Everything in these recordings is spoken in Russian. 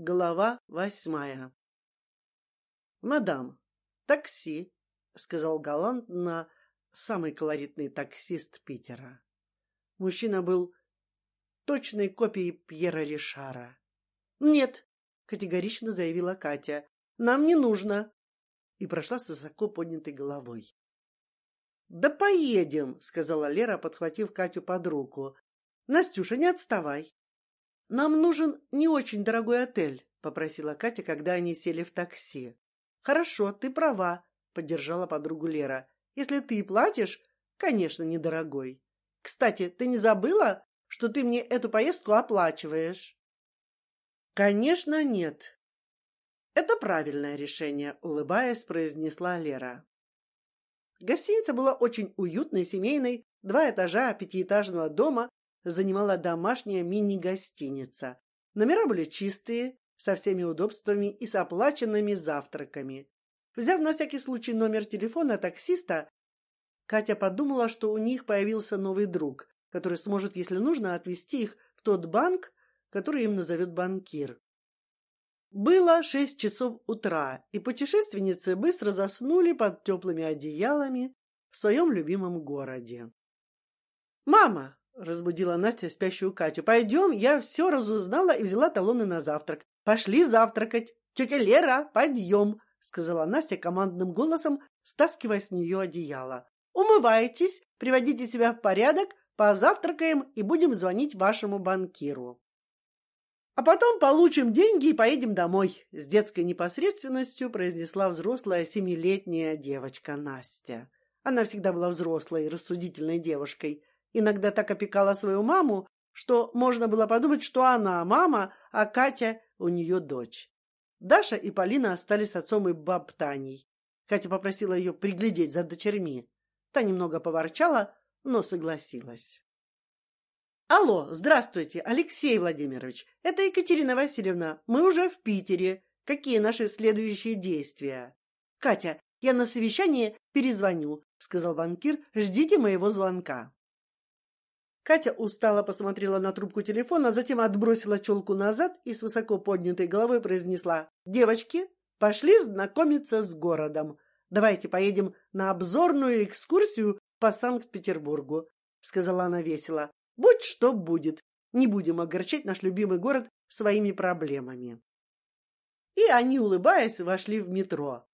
Глава восьмая. Мадам, такси, сказал галантно самый колоритный таксист Питера. Мужчина был точной копией Пьера Ришара. Нет, категорично заявила Катя, нам не нужно, и прошла с высоко поднятой головой. Да поедем, сказала Лера, подхватив Катю под руку. Настюша, не отставай. Нам нужен не очень дорогой отель, попросила Катя, когда они сели в такси. Хорошо, ты права, поддержала подругу Лера. Если ты платишь, конечно, недорогой. Кстати, ты не забыла, что ты мне эту поездку оплачиваешь? Конечно, нет. Это правильное решение, улыбаясь, произнесла Лера. Гостиница была очень уютной, семейной, два этажа пятиэтажного дома занимала домашняя мини-гостиница. Номера были чистые, со всеми удобствами и с оплаченными завтраками. Взяв на всякий случай номер телефона таксиста, Катя подумала, что у них появился новый друг, который сможет, если нужно, отвезти их в тот банк, который им назовет банкир. Было шесть часов утра, и путешественницы быстро заснули под теплыми одеялами в своем любимом городе. Мама, разбудила Настя спящую Катю. Пойдем, я все разузнала и взяла талоны на завтрак. Пошли завтракать. Тетя Лера, подъем, сказала Настя командным голосом, стаскивая с нее одеяло. Умывайтесь, приводите себя в порядок, позавтракаем и будем звонить вашему банкиру. А потом получим деньги и поедем домой. С детской непосредственностью произнесла взрослая семилетняя девочка Настя. Она всегда была взрослой и рассудительной девушкой. Иногда так опекала свою маму, что можно было подумать, что она мама, а Катя у нее дочь. Даша и Полина остались с отцом и баб Таней. Катя попросила ее приглядеть за дочерьми. Та немного поворчала, но согласилась. Алло, здравствуйте, Алексей Владимирович. Это Екатерина Васильевна. Мы уже в Питере. Какие наши следующие действия? Катя, я на совещании перезвоню, сказал банкир. Ждите моего звонка. Катя устало посмотрела на трубку телефона, затем отбросила челку назад и с высоко поднятой головой произнесла: "Девочки, пошли знакомиться с городом. Давайте поедем на обзорную экскурсию по Санкт-Петербургу", сказала она весело. "Будь что будет, не будем огорчать наш любимый город своими проблемами". И они, улыбаясь, вошли в метро.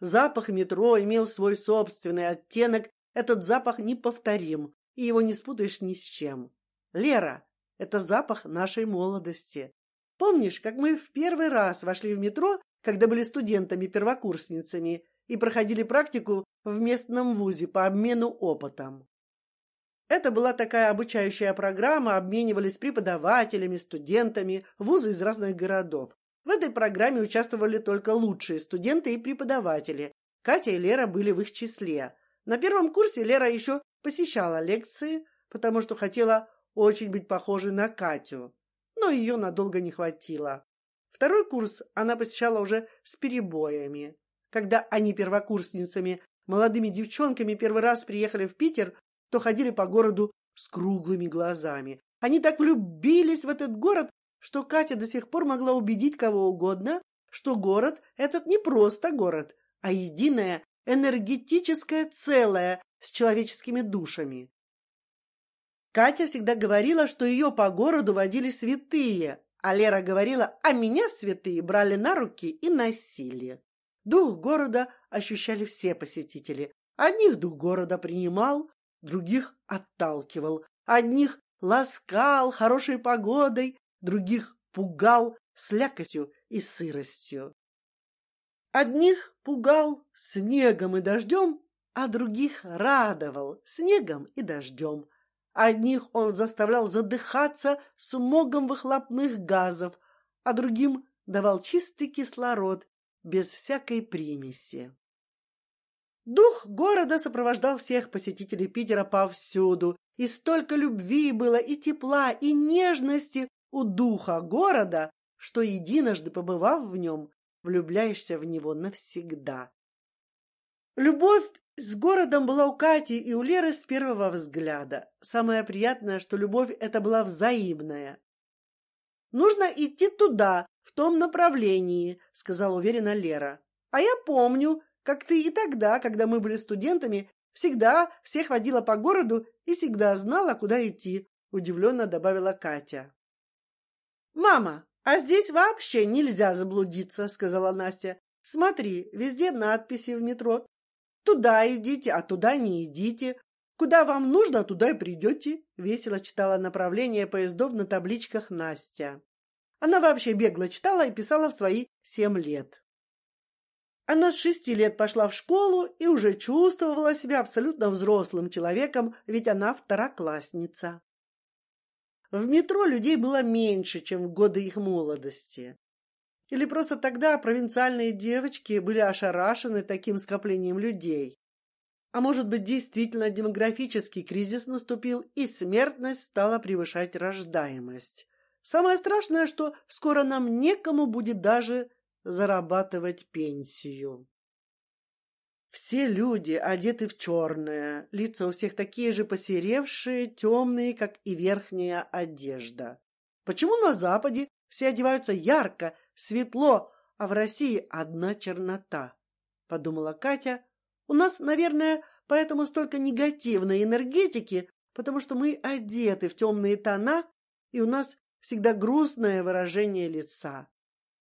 Запах метро имел свой собственный оттенок. Этот запах неповторим и его не спутаешь ни с чем. Лера, это запах нашей молодости. Помнишь, как мы в первый раз вошли в метро, когда были студентами-первокурсницами и проходили практику в местном вузе по обмену опытом? Это была такая обучающая программа, обменивались преподавателями, студентами, вузы из разных городов. В этой программе участвовали только лучшие студенты и преподаватели. Катя и Лера были в их числе. На первом курсе Лера еще посещала лекции, потому что хотела очень быть похожей на Катю, но ее надолго не хватило. Второй курс она посещала уже с перебоями. Когда они первокурсницами, молодыми девчонками первый раз приехали в Питер, то ходили по городу с круглыми глазами. Они так влюбились в этот город, что Катя до сих пор могла убедить кого угодно, что город этот не просто город, а единое энергетическое целое, с человеческими душами. Катя всегда говорила, что ее по городу водили святые, а Лера говорила, а меня святые брали на руки и носили. Дух города ощущали все посетители. Одних дух города принимал, других отталкивал, одних ласкал хорошей погодой, других пугал слякотью и сыростью. Одних пугал снегом и дождем, а других радовал снегом и дождем. Одних он заставлял задыхаться смогом выхлопных газов, а другим давал чистый кислород без всякой примеси. Дух города сопровождал всех посетителей Питера повсюду, и столько любви было и тепла, и нежности у духа города, что единожды побывав в нем, влюбляешься в него навсегда. Любовь с городом была у Кати и у Леры с первого взгляда. Самое приятное, что любовь эта была взаимная. Нужно идти туда, в том направлении, сказала уверенно Лера. А я помню, как ты и тогда, когда мы были студентами, всегда всех водила по городу и всегда знала, куда идти. Удивленно добавила Катя. Мама, а здесь вообще нельзя заблудиться, сказала Настя. Смотри, везде надписи в метро. Туда идите, а туда не идите. Куда вам нужно, туда и придете. Весело читала направление поездов на табличках Настя. Она вообще бегло читала и писала в свои семь лет. Она с шести лет пошла в школу и уже чувствовала себя абсолютно взрослым человеком, ведь она второклассница. В метро людей было меньше, чем в годы их молодости. Или просто тогда провинциальные девочки были ошарашены таким скоплением людей. А может быть, действительно демографический кризис наступил, и смертность стала превышать рождаемость. Самое страшное, что скоро нам некому будет даже зарабатывать пенсию. Все люди одеты в черное, лица у всех такие же посеревшие, темные, как и верхняя одежда. Почему на Западе все одеваются ярко, светло, а в России одна чернота? Подумала Катя. У нас, наверное, поэтому столько негативной энергетики, потому что мы одеты в темные тона, и у нас всегда грустное выражение лица.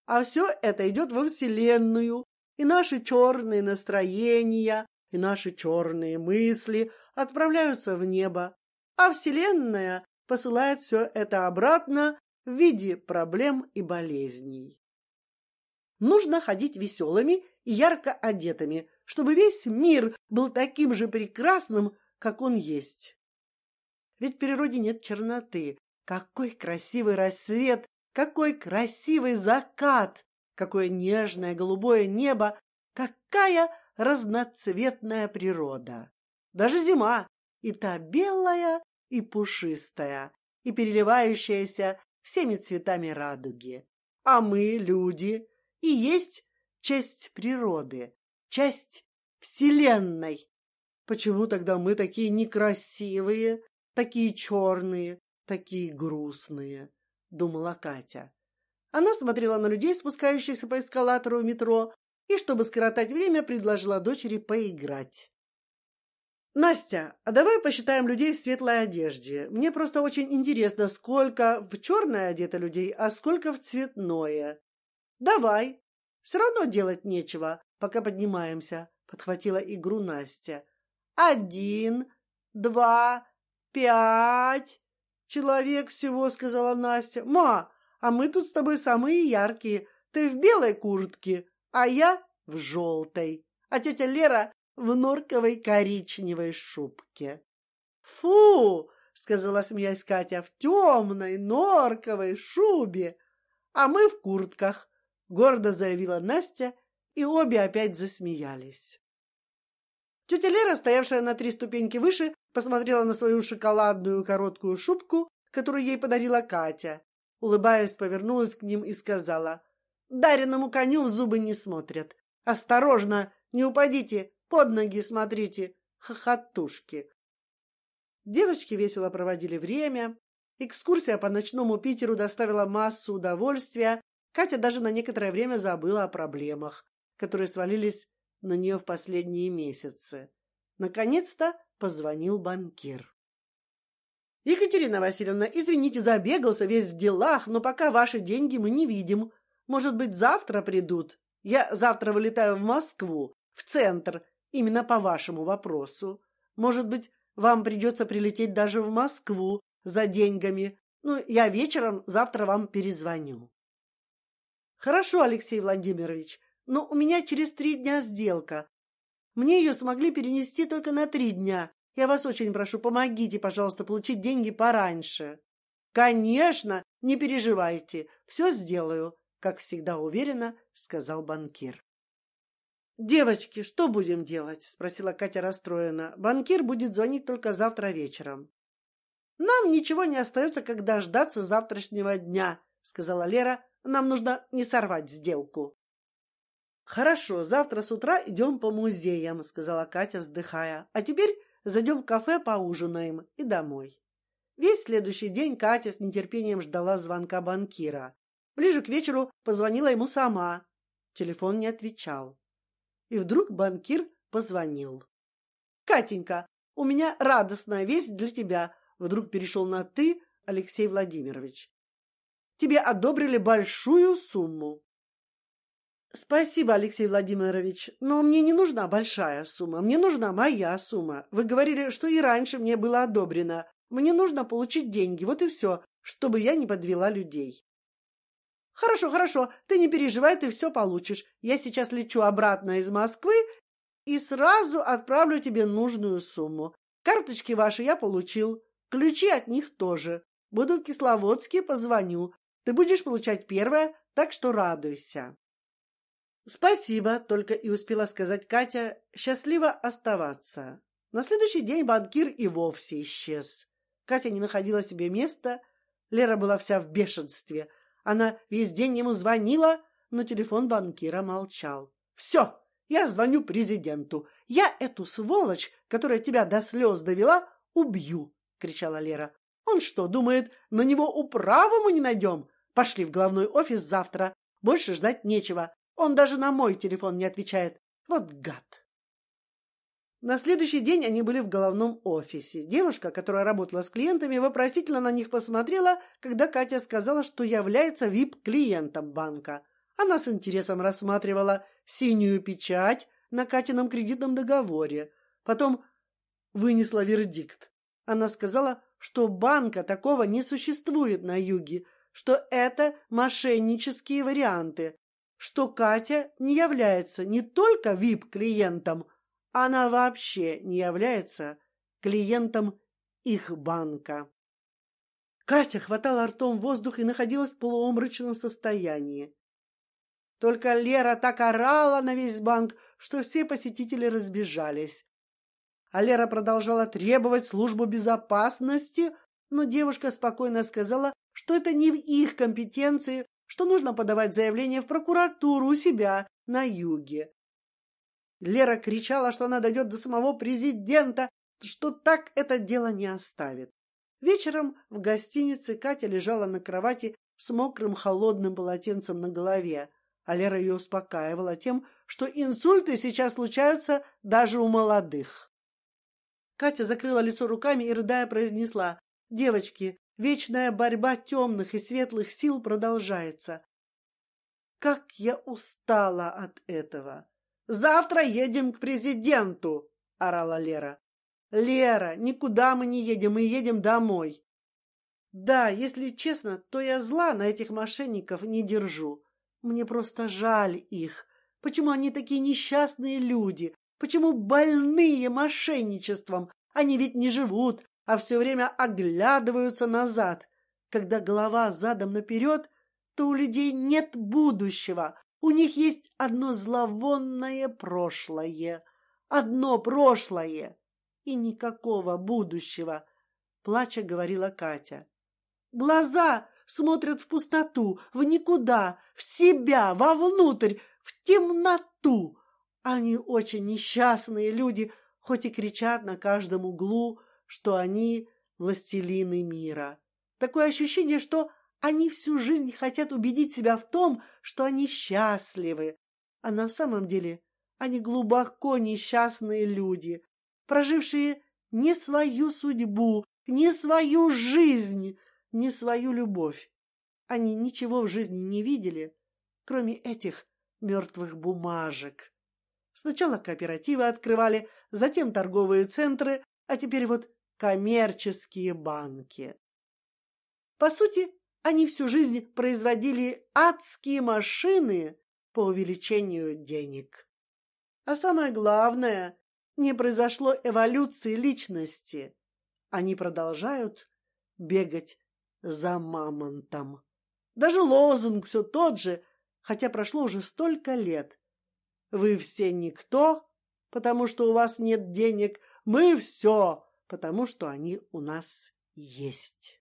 А все это идет во Вселенную, и наши черные настроения, и наши черные мысли отправляются в небо, а Вселенная посылает все это обратно в виде проблем и болезней. Нужно ходить веселыми и ярко одетыми, чтобы весь мир был таким же прекрасным, как он есть. Ведь в природе нет черноты. Какой красивый рассвет какой красивый закат! Какое нежное голубое небо! Какая разноцветная природа! Даже зима и та белая, и пушистая, и переливающаяся всеми цветами радуги. А мы, люди, и есть часть природы, часть вселенной. Почему тогда мы такие некрасивые, такие черные, такие грустные? думала Катя. Она смотрела на людей, спускающихся по эскалатору метро, и, чтобы скоротать время, предложила дочери поиграть. Настя, а давай посчитаем людей в светлой одежде. Мне просто очень интересно, сколько в черное одето людей, а сколько в цветное. Давай. Все равно делать нечего, пока поднимаемся. Подхватила игру Настя. Один, два, пять. Человек всего, сказала Настя. Ма, а мы тут с тобой самые яркие. Ты в белой куртке, а я в желтой, а тетя Лера в норковой коричневой шубке. Фу, сказала смеясь Катя, в темной норковой шубе, а мы в куртках, гордо заявила Настя, и обе опять засмеялись. Тетя Лера, стоявшая на три ступеньки выше, посмотрела на свою шоколадную короткую шубку, которую ей подарила Катя. Улыбаясь, повернулась к ним и сказала: "Дареному коню в зубы не смотрят. Осторожно, не упадите, под ноги смотрите, хохотушки". Девочки весело проводили время. Экскурсия по ночному Питеру доставила массу удовольствия. Катя даже на некоторое время забыла о проблемах, которые свалились на нее в последние месяцы. Наконец-то позвонил банкир. Екатерина Васильевна, извините, забегался весь в делах, но пока ваши деньги мы не видим. Может быть, завтра придут? Я завтра вылетаю в Москву, в центр, именно по вашему вопросу. Может быть, вам придется прилететь даже в Москву за деньгами. Ну, я вечером завтра вам перезвоню. Хорошо, Алексей Владимирович но у меня через три дня сделка. Мне ее смогли перенести только на три дня. Я вас очень прошу, помогите, пожалуйста, получить деньги пораньше. Конечно, не переживайте, все сделаю, как всегда уверенно сказал банкир. Девочки, что будем делать? спросила Катя расстроена. Банкир будет звонить только завтра вечером. Нам ничего не остается, как дождаться завтрашнего дня, сказала Лера. Нам нужно не сорвать сделку. Хорошо, завтра с утра идем по музеям, сказала Катя, вздыхая. А теперь зайдем в кафе, поужинаем и домой. Весь следующий день Катя с нетерпением ждала звонка банкира. Ближе к вечеру позвонила ему сама. Телефон не отвечал. И вдруг банкир позвонил. Катенька, у меня радостная весть для тебя. Вдруг перешел на ты, Алексей Владимирович. Тебе одобрили большую сумму. Спасибо, Алексей Владимирович, но мне не нужна большая сумма, мне нужна моя сумма. Вы говорили, что и раньше мне было одобрено. Мне нужно получить деньги, вот и все, чтобы я не подвела людей. Хорошо, хорошо, ты не переживай, ты все получишь. Я сейчас лечу обратно из Москвы и сразу отправлю тебе нужную сумму. Карточки ваши я получил, ключи от них тоже. Буду в Кисловодске, позвоню. Ты будешь получать первое, так что радуйся. Спасибо, только и успела сказать Катя. Счастливо оставаться. На следующий день банкир и вовсе исчез. Катя не находила себе места. Лера была вся в бешенстве. Она весь день ему звонила, но телефон банкира молчал. Все, я звоню президенту. Я эту сволочь, которая тебя до слез довела, убью, кричала Лера. Он что, думает, на него управу мы не найдем? Пошли в главной офис завтра. Больше ждать нечего. Он даже на мой телефон не отвечает. Вот гад. На следующий день они были в головном офисе. Девушка, которая работала с клиентами, вопросительно на них посмотрела, когда Катя сказала, что является вип-клиентом банка. Она с интересом рассматривала синюю печать на Катином кредитном договоре. Потом вынесла вердикт. Она сказала, что банка такого не существует на юге, что это мошеннические варианты, что Катя не является не только VIP-клиентом, она вообще не является клиентом их банка. Катя хватала ртом воздух и находилась в полуомрачном состоянии. Только Лера так орала на весь банк, что все посетители разбежались. А Лера продолжала требовать службу безопасности, но девушка спокойно сказала, что это не в их компетенции что нужно подавать заявление в прокуратуру у себя на юге. Лера кричала, что она дойдет до самого президента, что так это дело не оставит. Вечером в гостинице Катя лежала на кровати с мокрым холодным полотенцем на голове, а Лера ее успокаивала тем, что инсульты сейчас случаются даже у молодых. Катя закрыла лицо руками и рыдая произнесла: "Девочки, Вечная борьба темных и светлых сил продолжается. Как я устала от этого. Завтра едем к президенту, орала Лера. Лера, никуда мы не едем, мы едем домой. Да, если честно, то я зла на этих мошенников не держу. Мне просто жаль их. Почему они такие несчастные люди? Почему больные мошенничеством? Они ведь не живут, а все время оглядываются назад. Когда голова задом наперед, то у людей нет будущего. У них есть одно зловонное прошлое, одно прошлое и никакого будущего. Плача говорила Катя. Глаза смотрят в пустоту, в никуда, в себя, вовнутрь, в темноту. Они очень несчастные люди, хоть и кричат на каждом углу, что они властелины мира. Такое ощущение, что они всю жизнь хотят убедить себя в том, что они счастливы, а на самом деле они глубоко несчастные люди, прожившие не свою судьбу, не свою жизнь, не свою любовь. Они ничего в жизни не видели, кроме этих мертвых бумажек. Сначала кооперативы открывали, затем торговые центры, а теперь вот коммерческие банки. По сути, они всю жизнь производили адские машины по увеличению денег. А самое главное, не произошло эволюции личности. Они продолжают бегать за мамонтом. Даже лозунг все тот же, хотя прошло уже столько лет. Вы все никто, потому что у вас нет денег. Мы все, потому что они у нас есть.